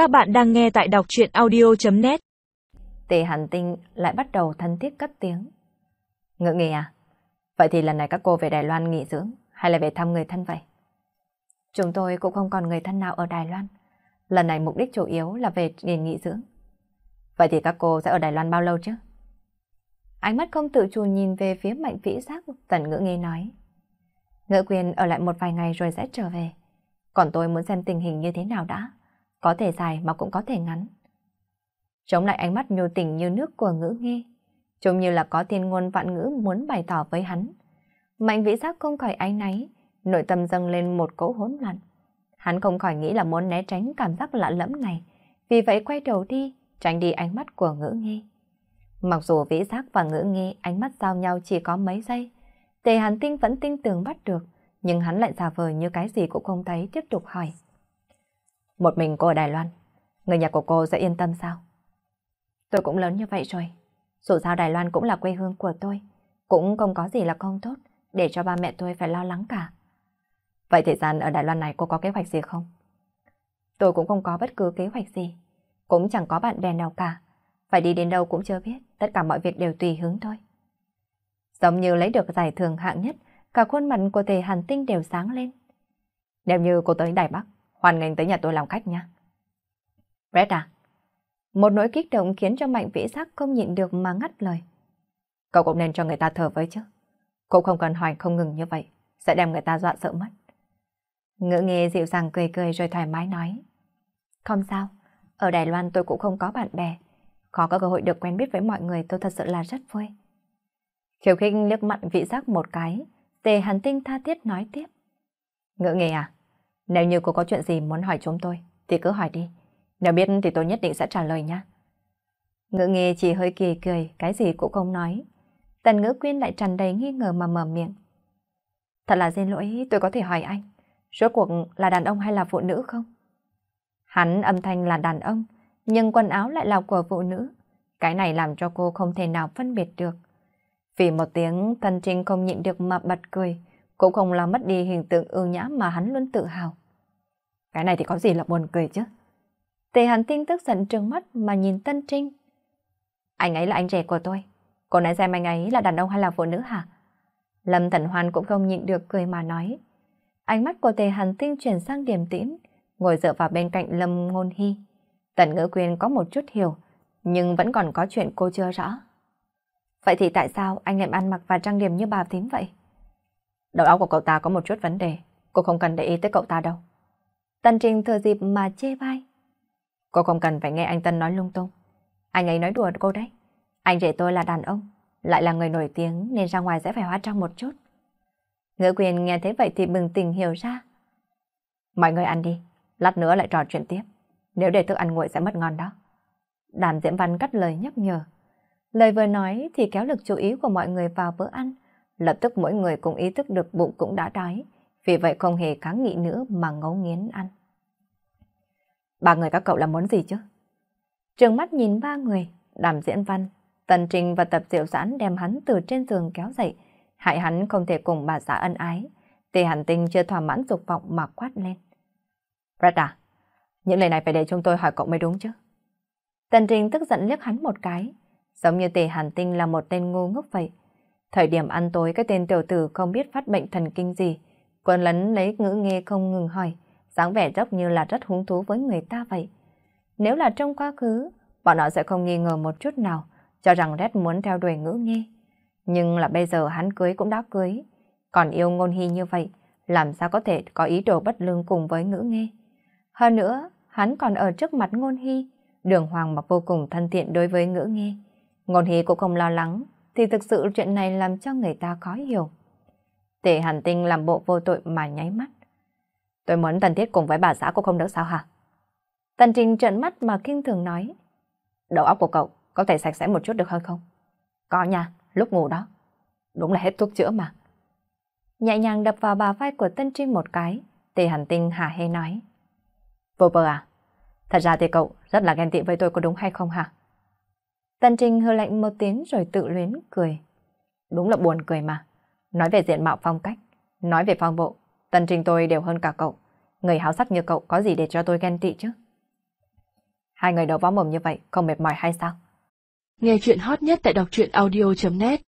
Các bạn đang nghe tại đọc chuyện audio.net Tề Hàn Tinh lại bắt đầu thân thiết cất tiếng. Ngự nghỉ à? Vậy thì lần này các cô về Đài Loan nghỉ dưỡng hay là về thăm người thân vậy? Chúng tôi cũng không còn người thân nào ở Đài Loan. Lần này mục đích chủ yếu là về nghỉ nghỉ dưỡng. Vậy thì các cô sẽ ở Đài Loan bao lâu chứ? Ánh mắt không tự chủ nhìn về phía mạnh vĩ giác, tần ngữ nghe nói. Ngữ quyền ở lại một vài ngày rồi sẽ trở về. Còn tôi muốn xem tình hình như thế nào đã. Có thể dài mà cũng có thể ngắn. Chống lại ánh mắt nhu tình như nước của ngữ nghe. Trông như là có thiên ngôn vạn ngữ muốn bày tỏ với hắn. Mạnh vĩ giác không khỏi áy náy, nội tâm dâng lên một cỗ hỗn loạn. Hắn không khỏi nghĩ là muốn né tránh cảm giác lạ lẫm này, vì vậy quay đầu đi, tránh đi ánh mắt của ngữ nghe. Mặc dù vĩ giác và ngữ nghe ánh mắt giao nhau chỉ có mấy giây, tề hàn tinh vẫn tin tưởng bắt được, nhưng hắn lại giả vờ như cái gì cũng không thấy tiếp tục hỏi. Một mình cô ở Đài Loan, người nhà của cô sẽ yên tâm sao? Tôi cũng lớn như vậy rồi, dù sao Đài Loan cũng là quê hương của tôi, cũng không có gì là không tốt, để cho ba mẹ tôi phải lo lắng cả. Vậy thời gian ở Đài Loan này cô có kế hoạch gì không? Tôi cũng không có bất cứ kế hoạch gì, cũng chẳng có bạn bè nào cả. Phải đi đến đâu cũng chưa biết, tất cả mọi việc đều tùy hứng thôi. Giống như lấy được giải thưởng hạng nhất, cả khuôn mặt của Tề Hàn Tinh đều sáng lên. Nếu như cô tới Đài Bắc, hoàn nghênh tới nhà tôi làm khách nha. Brett à? Một nỗi kích động khiến cho mạnh vĩ sắc không nhịn được mà ngắt lời. Cậu cũng nên cho người ta thở với chứ. Cậu không cần hỏi không ngừng như vậy, sẽ đem người ta dọa sợ mất. Ngữ nghe dịu dàng cười cười rồi thoải mái nói. Không sao, ở Đài Loan tôi cũng không có bạn bè. Khó có cơ hội được quen biết với mọi người tôi thật sự là rất vui. Khiêu khích liếc mặn vị giác một cái, tề hàn tinh tha thiết nói tiếp. Ngữ nghề à, nếu như cô có chuyện gì muốn hỏi chúng tôi, thì cứ hỏi đi. Nếu biết thì tôi nhất định sẽ trả lời nhé. Ngữ nghe chỉ hơi kỳ cười, cái gì cũng không nói. Tần ngữ quyên lại tràn đầy nghi ngờ mà mở miệng. Thật là xin lỗi, tôi có thể hỏi anh. Rốt cuộc là đàn ông hay là phụ nữ không? Hắn âm thanh là đàn ông, nhưng quần áo lại là của phụ nữ. Cái này làm cho cô không thể nào phân biệt được. Vì một tiếng tần trinh không nhịn được mà bật cười, cũng không làm mất đi hình tượng ưu nhã mà hắn luôn tự hào. Cái này thì có gì là buồn cười chứ? Tề Hàn Tinh tức giận trừng mắt mà nhìn Tân Trinh. Anh ấy là anh rể của tôi. Cô nói xem anh ấy là đàn ông hay là phụ nữ hả? Lâm Thần Hoan cũng không nhịn được cười mà nói. Ánh mắt của Tề Hàn Tinh chuyển sang điểm tĩnh, ngồi dựa vào bên cạnh Lâm Ngôn Hy. Tần ngữ quyền có một chút hiểu, nhưng vẫn còn có chuyện cô chưa rõ. Vậy thì tại sao anh em ăn mặc và trang điểm như bà thím vậy? Đầu óc của cậu ta có một chút vấn đề, cô không cần để ý tới cậu ta đâu. Tần Trình thừa dịp mà chê bai. Cô không cần phải nghe anh Tân nói lung tung. Anh ấy nói đùa cô đấy. Anh rể tôi là đàn ông, lại là người nổi tiếng nên ra ngoài sẽ phải hóa trang một chút. Ngữ quyền nghe thế vậy thì bừng tỉnh hiểu ra. Mọi người ăn đi, lát nữa lại trò chuyện tiếp. Nếu để thức ăn nguội sẽ mất ngon đó. Đàm Diễm Văn cắt lời nhắc nhở. Lời vừa nói thì kéo lực chú ý của mọi người vào bữa ăn. Lập tức mỗi người cũng ý thức được bụng cũng đã đói. Vì vậy không hề kháng nghị nữa mà ngấu nghiến ăn. Ba người các cậu là muốn gì chứ? Trường mắt nhìn ba người, đàm diễn văn, tần trình và tập diệu giãn đem hắn từ trên giường kéo dậy, hại hắn không thể cùng bà xã ân ái. Tề hàn tinh chưa thỏa mãn dục vọng mà quát lên. Brett à, những lời này phải để chúng tôi hỏi cậu mới đúng chứ. Tần trình tức giận liếc hắn một cái, giống như tề hàn tinh là một tên ngu ngốc vậy. Thời điểm ăn tối cái tên tiểu tử không biết phát bệnh thần kinh gì, quân lấn lấy ngữ nghe không ngừng hỏi, dáng vẻ dốc như là rất hứng thú với người ta vậy. Nếu là trong quá khứ, bọn họ sẽ không nghi ngờ một chút nào, cho rằng Red muốn theo đuổi ngữ nghe. Nhưng là bây giờ hắn cưới cũng đã cưới, còn yêu ngôn hy như vậy, làm sao có thể có ý đồ bất lương cùng với ngữ nghe. Hơn nữa, hắn còn ở trước mặt ngôn hy, đường hoàng mà vô cùng thân thiện đối với ngữ nghe. Ngôn hy cũng không lo lắng, thì thực sự chuyện này làm cho người ta khó hiểu. Tề hàn tinh làm bộ vô tội mà nháy mắt. Tôi muốn Tần Thiết cùng với bà xã cô không được sao hả? Tần Trình trợn mắt mà kinh thường nói. Đầu óc của cậu có thể sạch sẽ một chút được hơn không? Có nha, lúc ngủ đó. Đúng là hết thuốc chữa mà. Nhẹ nhàng đập vào bà vai của Tân Trinh một cái, Tề Hàn Tinh hả hê nói. Vô bờ à? Thật ra thì cậu rất là ghen tị với tôi có đúng hay không hả? Tân Trinh hư lạnh một tiếng rồi tự luyến cười. Đúng là buồn cười mà. Nói về diện mạo phong cách, nói về phong bộ, Tân trình tôi đều hơn cả cậu. Người háo sắc như cậu có gì để cho tôi ghen tị chứ? Hai người đấu võ mồm như vậy không mệt mỏi hay sao? Nghe chuyện hot nhất tại đọc truyện audio.net